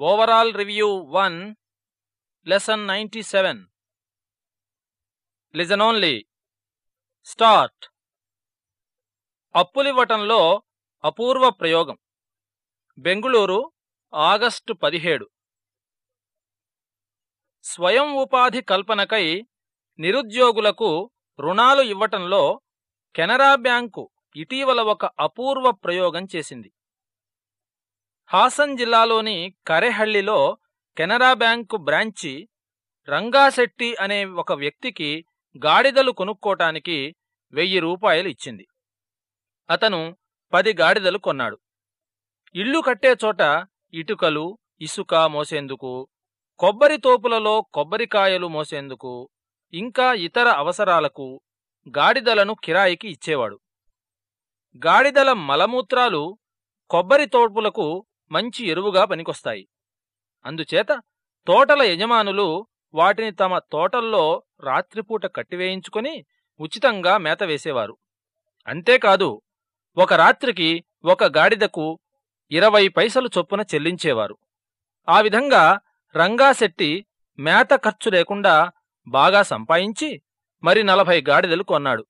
Overall review one lesson ninety seven listen only start అప్పులివ్వటంలో అపూర్వ ప్రయోగం. Bengaluru August పదిహేడు. స్వయం ఉపాధి కల్పనకై నిరుద్యోగులకు రుణాలు ఇవ్వటంలో కెనరా బ్యాంకు ఇటీవల ఒక అపూర్వ ప్రయోగం చేసింది. హాసన్ జిల్లాలోని కరెహళ్ళిలో కెనరా బ్యాంకు బ్రాంచి రంగాశెట్టి అనే ఒక వ్యక్తికి గాడిదలు కొనుక్కోటానికి వెయ్యి రూపాయలు ఇచ్చింది. అతను పది గాడిదలు కొన్నాడు. ఇల్లు కట్టే చోట ఇటుకలు ఇసుక మోసేందుకు కొబ్బరి తోపులలో కొబ్బరికాయలు మోసేందుకు ఇంకా ఇతర అవసరాలకు గాడిదలను కిరాయికి ఇచ్చేవాడు. గాడిదల మలమూత్రాలు కొబ్బరి తోపులకు మంచి ఎరువుగా పనికొస్తాయి. అందుచేత తోటల యజమానులు వాటిని తమ తోటల్లో రాత్రిపూట కట్టివేయించుకొని ఉచితంగా మేత వేసేవారు. అంతేకాదు ఒక రాత్రికి ఒక గాడిదకు ఇరవై పైసలు చొప్పున చెల్లించేవారు. ఆ విధంగా రంగాశెట్టి మేత ఖర్చు లేకుండా బాగా సంపాదించి మరి నలభై గాడిదలు కొన్నాడు.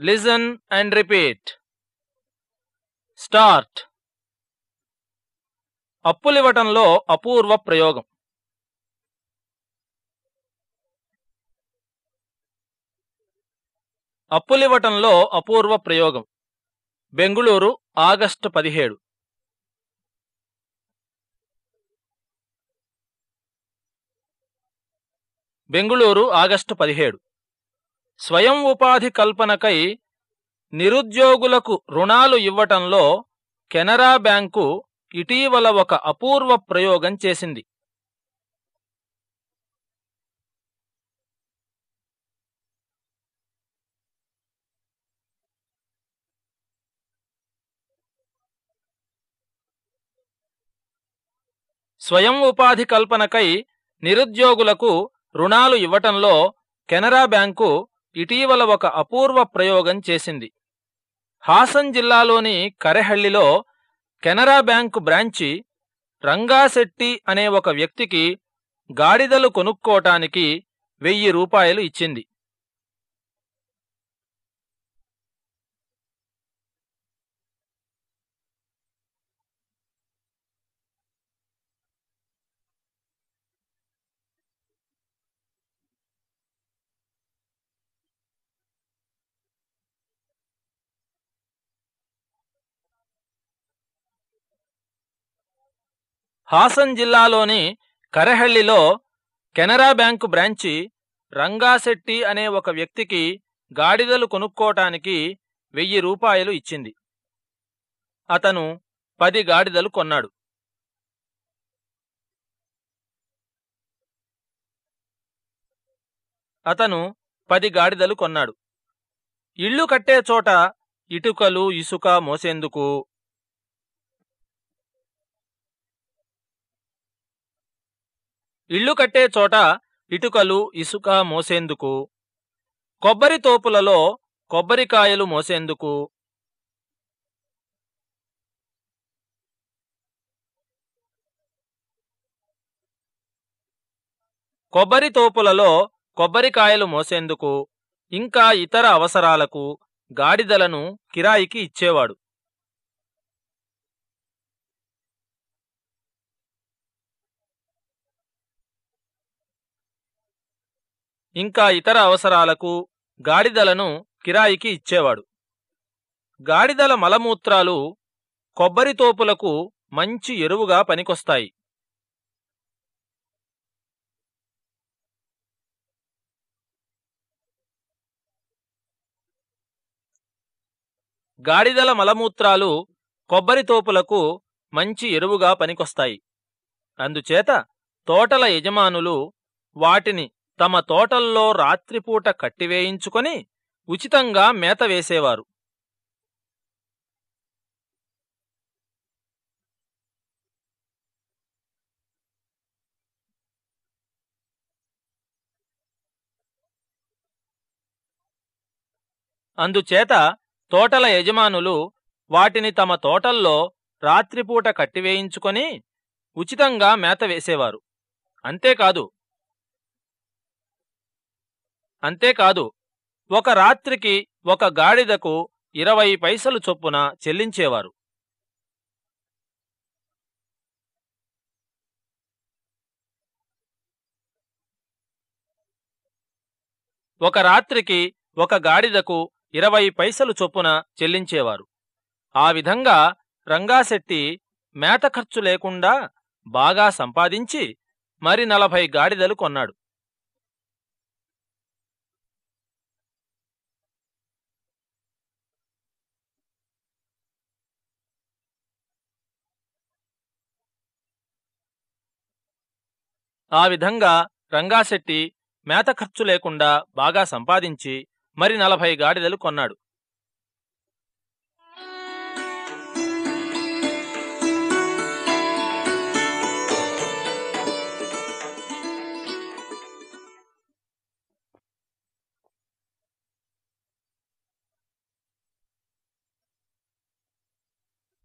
Listen and repeat start. అప్పులివ్వటంలో అపూర్వ ప్రయోగం. అప్పులివ్వటంలో అపూర్వ ప్రయోగం. బెంగుళూరు ఆగస్టు పదిహేడు. బెంగుళూరు ఆగస్టు పదిహేడు. స్వయం ఉపాధి కల్పనకై నిరుద్యోగులకు రుణాలు ఇవ్వటంలో కెనరా బ్యాంకు ఇటీవల ఒక అపూర్వ ప్రయోగం చేసింది. స్వయం ఉపాధి కల్పనకై నిరుద్యోగులకు రుణాలు ఇవ్వటంలో కెనరా బ్యాంకు ఇటీవల ఒక అపూర్వ ప్రయోగం చేసింది. హాసన్ జిల్లాలోని కరెహళ్ళిలో కెనరా బ్యాంకు బ్రాంచి రంగాశెట్టి అనే ఒక వ్యక్తికి గాడిదలు కొనుక్కోటానికి వెయ్యి రూపాయలు ఇచ్చింది. హాసన్ జిల్లాలోని కరహళ్ళిలో కెనరా బ్యాంకు బ్రాంచి రంగాశెట్టి అనే ఒక వ్యక్తికి గాడిదలు కొనుక్కోటానికి వెయ్యి రూపాయలు ఇచ్చింది. అతను పది గాడిదలు కొన్నాడు. అతను పది గాడిదలు కొన్నాడు. ఇళ్ళు కట్టే చోట ఇటుకలు ఇసుక మోసేందుకు ఇళ్ళు కట్టే చోట ఇటుకలు ఇసుక మోసేందుకు? కొబ్బరి తోపులలో కొబ్బరికాయలు మోసేందుకు? కొబ్బరి తోపులలో కొబ్బరికాయలు మోసేందుకు? ఇంకా ఇతర అవసరాలకు గాడిదలను కిరాయికి ఇచ్చేవాడు. ఇంకా ఇతర అవసరాలకు గాడిదలను కిరాయికి ఇచ్చేవాడు. గాడిదల మలమూత్రాలు కొబ్బరి తోపులకు మంచి ఎరువుగా పనికొస్తాయి. గాడిదల మలమూత్రాలు కొబ్బరి తోపులకు మంచి ఎరువుగా పనికొస్తాయి. అందుచేత తోటల యజమానులు వాటిని తమ తోటల్లో రాత్రిపూట కట్టివేయించుకొని ఉచితంగా మేత వేసేవారు. అందుచేత తోటల యజమానులు వాటిని తమ తోటల్లో రాత్రిపూట కట్టివేయించుకొని ఉచితంగా మేత వేసేవారు. అంతేకాదు అంతేకాదు ఒక రాత్రికి ఒక గాడిదకు ఇరవై పైసలు చొప్పున చెల్లించేవారు. ఒక రాత్రికి ఒక గాడిదకు ఇరవై పైసలు చొప్పున చెల్లించేవారు. ఆ విధంగా రంగాశెట్టి మేత ఖర్చు లేకుండా బాగా సంపాదించి మరి నలభై గాడిదలు కొన్నాడు. ఆ విధంగా రంగాశెట్టి మేత ఖర్చు లేకుండా బాగా సంపాదించి మరి నలభై గాడిదలు కొన్నాడు.